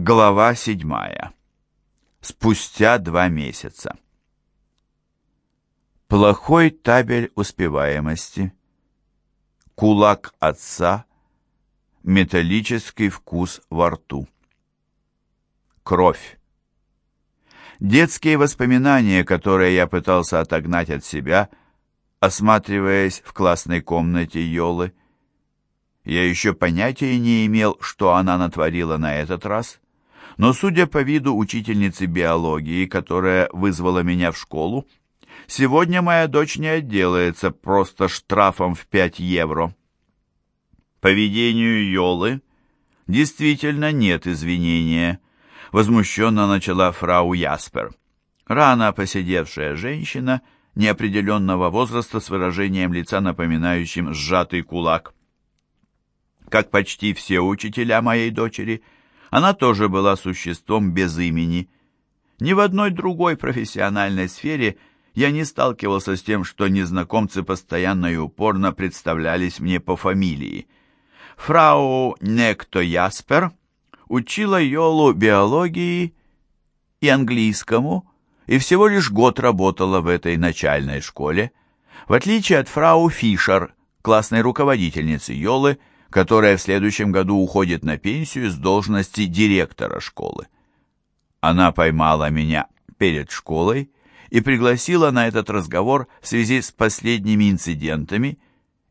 Глава седьмая. Спустя два месяца. Плохой табель успеваемости. Кулак отца. Металлический вкус во рту. Кровь. Детские воспоминания, которые я пытался отогнать от себя, осматриваясь в классной комнате Йолы, я еще понятия не имел, что она натворила на этот раз. Но, судя по виду учительницы биологии, которая вызвала меня в школу, сегодня моя дочь не отделается просто штрафом в 5 евро. Поведению Йолы действительно нет извинения, возмущенно начала фрау Яспер. Рано посидевшая женщина неопределенного возраста с выражением лица, напоминающим сжатый кулак. Как почти все учителя моей дочери, она тоже была существом без имени. Ни в одной другой профессиональной сфере я не сталкивался с тем, что незнакомцы постоянно и упорно представлялись мне по фамилии. Фрау Некто Яспер учила Йолу биологии и английскому, и всего лишь год работала в этой начальной школе. В отличие от фрау Фишер, классной руководительницы Йолы, которая в следующем году уходит на пенсию с должности директора школы. Она поймала меня перед школой и пригласила на этот разговор в связи с последними инцидентами,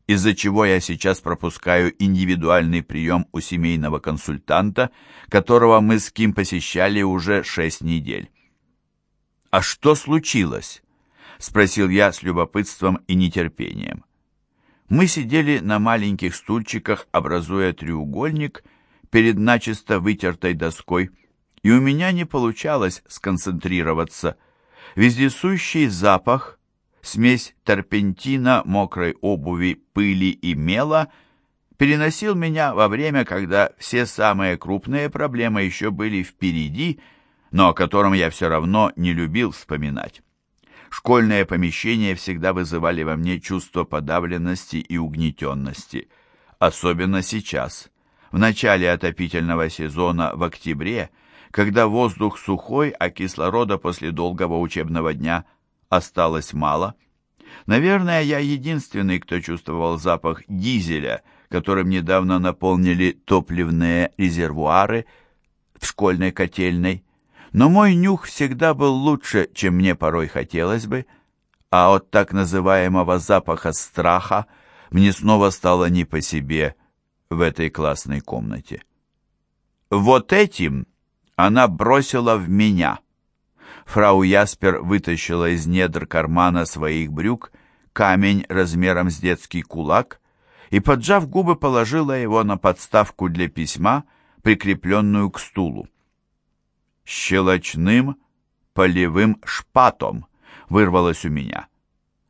из-за чего я сейчас пропускаю индивидуальный прием у семейного консультанта, которого мы с Ким посещали уже шесть недель. «А что случилось?» — спросил я с любопытством и нетерпением. Мы сидели на маленьких стульчиках, образуя треугольник перед начисто вытертой доской, и у меня не получалось сконцентрироваться. Вездесущий запах, смесь терпентина, мокрой обуви, пыли и мела переносил меня во время, когда все самые крупные проблемы еще были впереди, но о котором я все равно не любил вспоминать. Школьные помещения всегда вызывали во мне чувство подавленности и угнетенности. Особенно сейчас, в начале отопительного сезона в октябре, когда воздух сухой, а кислорода после долгого учебного дня осталось мало. Наверное, я единственный, кто чувствовал запах дизеля, которым недавно наполнили топливные резервуары в школьной котельной. Но мой нюх всегда был лучше, чем мне порой хотелось бы, а от так называемого запаха страха мне снова стало не по себе в этой классной комнате. Вот этим она бросила в меня. Фрау Яспер вытащила из недр кармана своих брюк камень размером с детский кулак и, поджав губы, положила его на подставку для письма, прикрепленную к стулу щелочным полевым шпатом вырвалось у меня.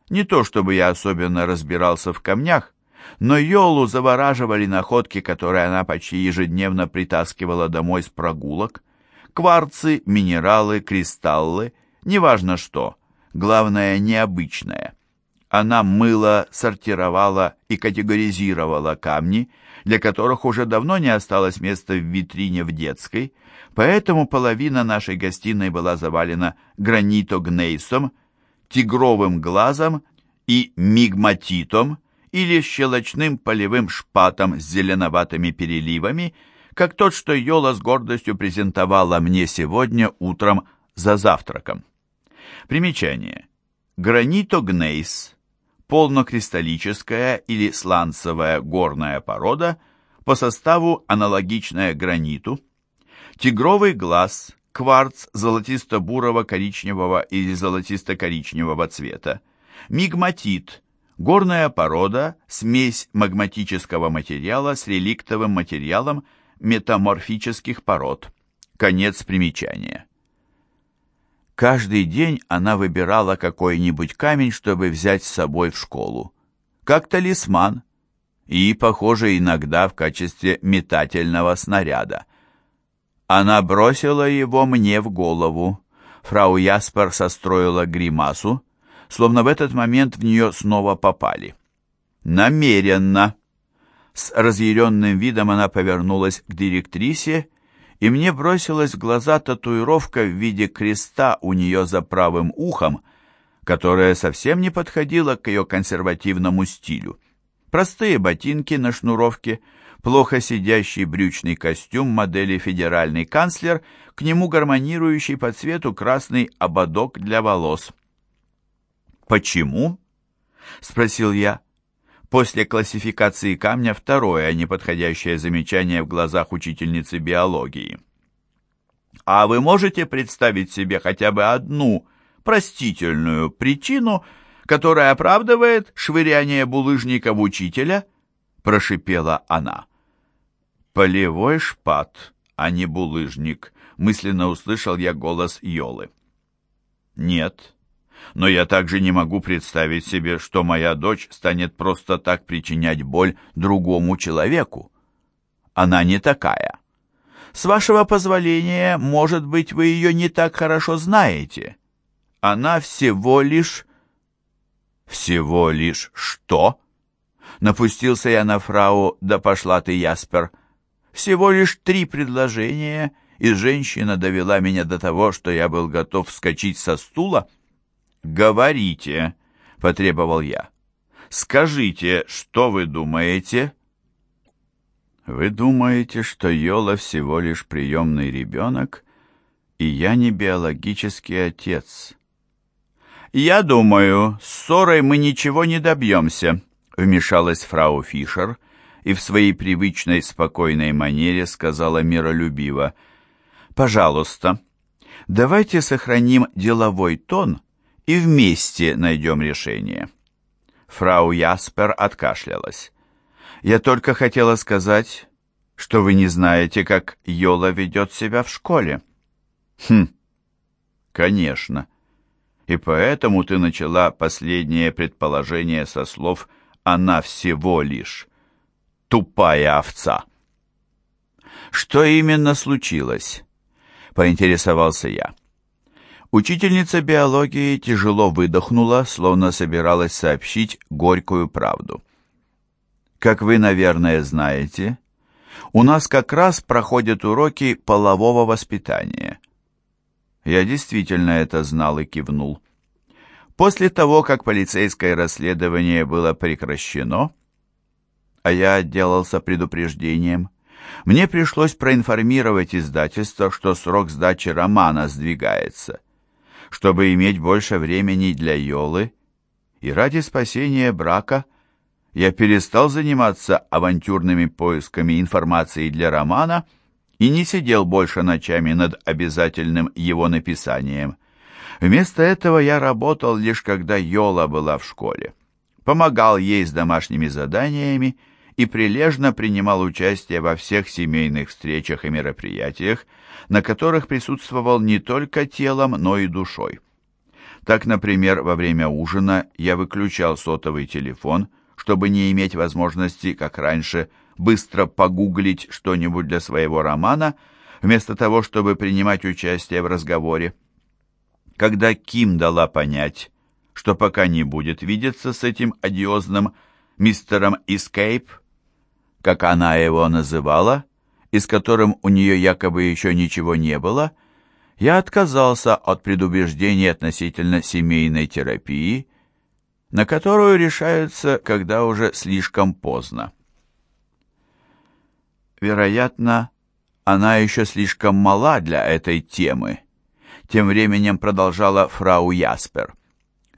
Не то чтобы я особенно разбирался в камнях, но Йолу завораживали находки, которые она почти ежедневно притаскивала домой с прогулок. Кварцы, минералы, кристаллы, неважно что, главное необычное. Она мыла, сортировала и категоризировала камни, для которых уже давно не осталось места в витрине в детской, поэтому половина нашей гостиной была завалена гранитогнейсом, тигровым глазом и мигматитом или щелочным полевым шпатом с зеленоватыми переливами, как тот, что Йола с гордостью презентовала мне сегодня утром за завтраком. Примечание. Гранитогнейс – полнокристаллическая или сланцевая горная порода, по составу аналогичная граниту – Тигровый глаз, кварц золотисто-бурого коричневого или золотисто-коричневого цвета. Мигматит, горная порода, смесь магматического материала с реликтовым материалом метаморфических пород. Конец примечания. Каждый день она выбирала какой-нибудь камень, чтобы взять с собой в школу. Как талисман. И, похоже, иногда в качестве метательного снаряда. Она бросила его мне в голову. Фрау Яспер состроила гримасу, словно в этот момент в нее снова попали. Намеренно. С разъяренным видом она повернулась к директрисе и мне бросилась в глаза татуировка в виде креста у нее за правым ухом, которая совсем не подходила к ее консервативному стилю. Простые ботинки на шнуровке, плохо сидящий брючный костюм модели «Федеральный канцлер», к нему гармонирующий по цвету красный ободок для волос. «Почему?» — спросил я. После классификации камня второе неподходящее замечание в глазах учительницы биологии. А вы можете представить себе хотя бы одну простительную причину, которая оправдывает швыряние булыжника в учителя? Прошипела она. Полевой шпат, а не булыжник, мысленно услышал я голос Йолы. Нет, но я также не могу представить себе, что моя дочь станет просто так причинять боль другому человеку. Она не такая. С вашего позволения, может быть, вы ее не так хорошо знаете. Она всего лишь... Всего лишь что? Напустился я на фрау, да пошла ты, Яспер. Всего лишь три предложения, и женщина довела меня до того, что я был готов вскочить со стула. «Говорите», — потребовал я. «Скажите, что вы думаете?» «Вы думаете, что Йола всего лишь приемный ребенок, и я не биологический отец?» «Я думаю, ссорой мы ничего не добьемся», — вмешалась фрау Фишер и в своей привычной спокойной манере сказала миролюбиво. «Пожалуйста, давайте сохраним деловой тон и вместе найдем решение». Фрау Яспер откашлялась. «Я только хотела сказать, что вы не знаете, как Йола ведет себя в школе». «Хм, конечно. И поэтому ты начала последнее предположение со слов «она всего лишь тупая овца». «Что именно случилось?» — поинтересовался я. Учительница биологии тяжело выдохнула, словно собиралась сообщить горькую правду. Как вы, наверное, знаете, у нас как раз проходят уроки полового воспитания. Я действительно это знал и кивнул. После того, как полицейское расследование было прекращено, а я отделался предупреждением, мне пришлось проинформировать издательство, что срок сдачи романа сдвигается – чтобы иметь больше времени для Йолы, и ради спасения брака я перестал заниматься авантюрными поисками информации для романа и не сидел больше ночами над обязательным его написанием. Вместо этого я работал лишь когда Йола была в школе. Помогал ей с домашними заданиями и прилежно принимал участие во всех семейных встречах и мероприятиях, на которых присутствовал не только телом, но и душой. Так, например, во время ужина я выключал сотовый телефон, чтобы не иметь возможности, как раньше, быстро погуглить что-нибудь для своего романа, вместо того, чтобы принимать участие в разговоре. Когда Ким дала понять, что пока не будет видеться с этим одиозным мистером Эскейп, как она его называла, и с которым у нее якобы еще ничего не было, я отказался от предубеждений относительно семейной терапии, на которую решаются, когда уже слишком поздно. Вероятно, она еще слишком мала для этой темы. Тем временем продолжала фрау Яспер.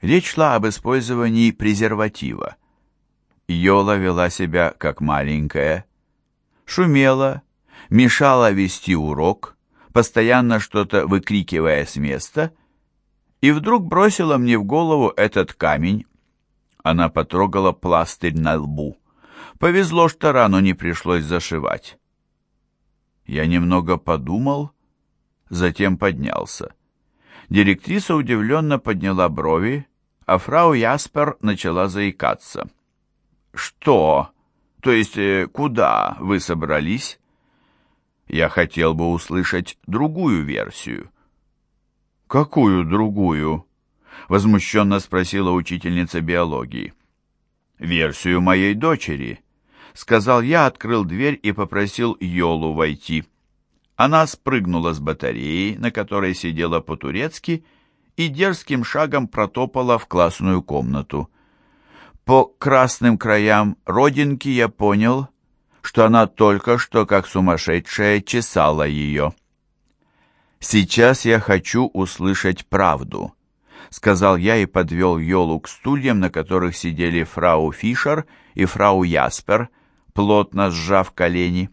Речь шла об использовании презерватива. Йола вела себя как маленькая, шумела, мешала вести урок, постоянно что-то выкрикивая с места, и вдруг бросила мне в голову этот камень. Она потрогала пластырь на лбу. Повезло, что рану не пришлось зашивать. Я немного подумал, затем поднялся. Директриса удивленно подняла брови, а фрау Яспер начала заикаться. «Что? То есть э, куда вы собрались?» Я хотел бы услышать другую версию. «Какую другую?» — возмущенно спросила учительница биологии. «Версию моей дочери», — сказал я, открыл дверь и попросил Йолу войти. Она спрыгнула с батареи, на которой сидела по-турецки, и дерзким шагом протопала в классную комнату. По красным краям родинки я понял, что она только что, как сумасшедшая, чесала ее. «Сейчас я хочу услышать правду», — сказал я и подвел Йолу к стульям, на которых сидели фрау Фишер и фрау Яспер, плотно сжав колени.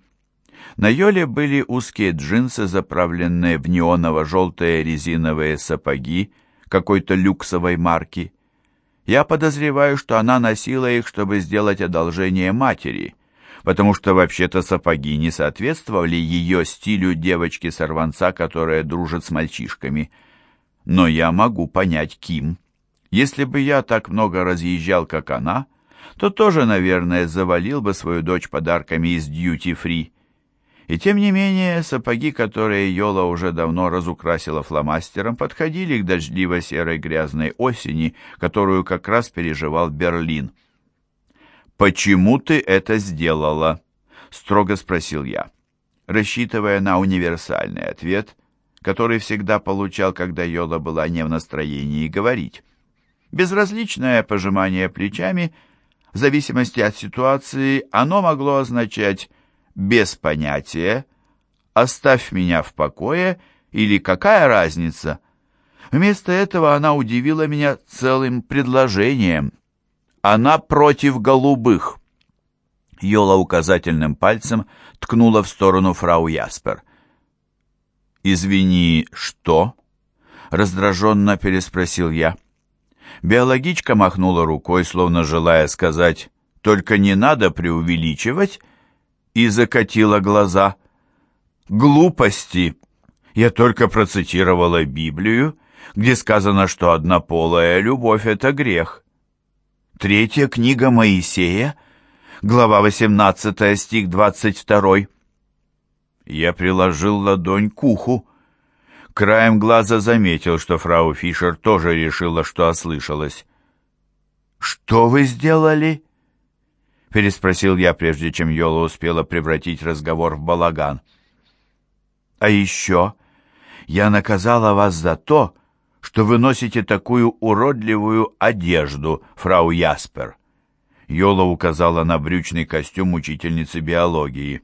На Йоле были узкие джинсы, заправленные в неоново-желтые резиновые сапоги какой-то люксовой марки. Я подозреваю, что она носила их, чтобы сделать одолжение матери, потому что вообще-то сапоги не соответствовали ее стилю девочки-сорванца, которая дружит с мальчишками. Но я могу понять Ким. Если бы я так много разъезжал, как она, то тоже, наверное, завалил бы свою дочь подарками из дьюти-фри. И тем не менее, сапоги, которые Йола уже давно разукрасила фломастером, подходили к дождливо-серой грязной осени, которую как раз переживал Берлин. «Почему ты это сделала?» — строго спросил я, рассчитывая на универсальный ответ, который всегда получал, когда Йола была не в настроении говорить. Безразличное пожимание плечами, в зависимости от ситуации, оно могло означать без понятия, «оставь меня в покое» или «какая разница?». Вместо этого она удивила меня целым предложением. Она против голубых. Йола указательным пальцем ткнула в сторону фрау Яспер. «Извини, что?» — раздраженно переспросил я. Биологичка махнула рукой, словно желая сказать «только не надо преувеличивать», и закатила глаза. «Глупости! Я только процитировала Библию, где сказано, что однополая любовь — это грех. Третья книга Моисея, глава 18, стих 22. Я приложил ладонь к уху. Краем глаза заметил, что фрау Фишер тоже решила, что ослышалась. «Что вы сделали?» — переспросил я, прежде чем Йола успела превратить разговор в балаган. «А еще я наказала вас за то, что вы носите такую уродливую одежду, фрау Яспер». Йола указала на брючный костюм учительницы биологии.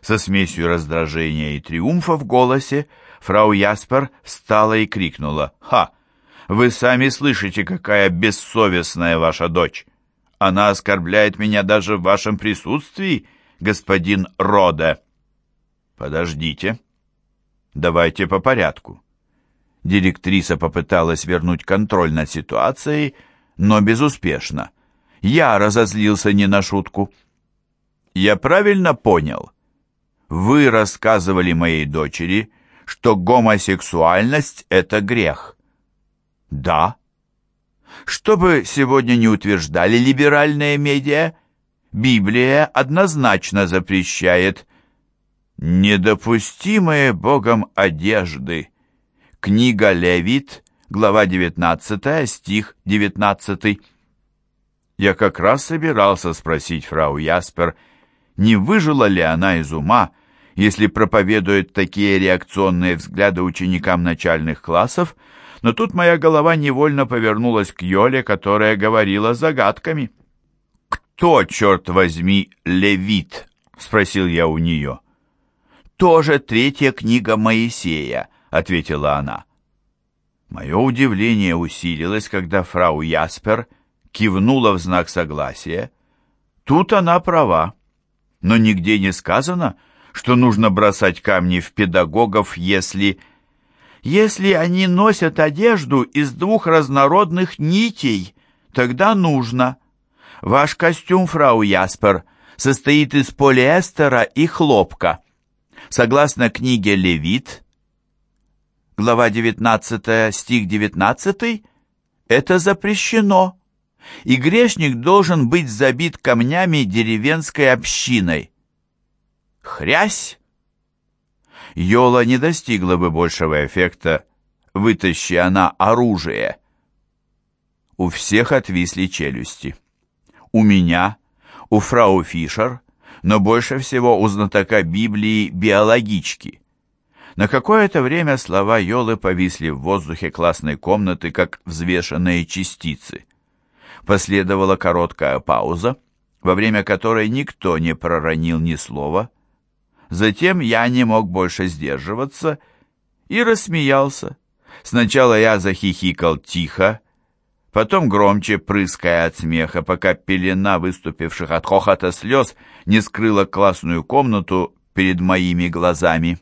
Со смесью раздражения и триумфа в голосе фрау Яспер встала и крикнула «Ха! Вы сами слышите, какая бессовестная ваша дочь!» Она оскорбляет меня даже в вашем присутствии, господин Роде. Подождите. Давайте по порядку. Директриса попыталась вернуть контроль над ситуацией, но безуспешно. Я разозлился не на шутку. Я правильно понял? Вы рассказывали моей дочери, что гомосексуальность — это грех. Да, что бы сегодня не утверждали либеральные медиа, Библия однозначно запрещает недопустимые Богом одежды. Книга Левит, глава 19, стих 19. Я как раз собирался спросить фрау Яспер, не выжила ли она из ума, если проповедует такие реакционные взгляды ученикам начальных классов, но тут моя голова невольно повернулась к Йоле, которая говорила загадками. «Кто, черт возьми, левит?» — спросил я у нее. «Тоже третья книга Моисея», — ответила она. Мое удивление усилилось, когда фрау Яспер кивнула в знак согласия. Тут она права, но нигде не сказано, что нужно бросать камни в педагогов, если если они носят одежду из двух разнородных нитей, тогда нужно. Ваш костюм, фрау Яспер, состоит из полиэстера и хлопка. Согласно книге Левит, глава 19, стих 19, это запрещено, и грешник должен быть забит камнями деревенской общиной. Хрясь! Йола не достигла бы большего эффекта, вытащи она оружие. У всех отвисли челюсти. У меня, у фрау Фишер, но больше всего у знатока Библии биологички. На какое-то время слова Йолы повисли в воздухе классной комнаты, как взвешенные частицы. Последовала короткая пауза, во время которой никто не проронил ни слова. Затем я не мог больше сдерживаться и рассмеялся. Сначала я захихикал тихо, потом громче, прыская от смеха, пока пелена выступивших от хохота слез не скрыла классную комнату перед моими глазами.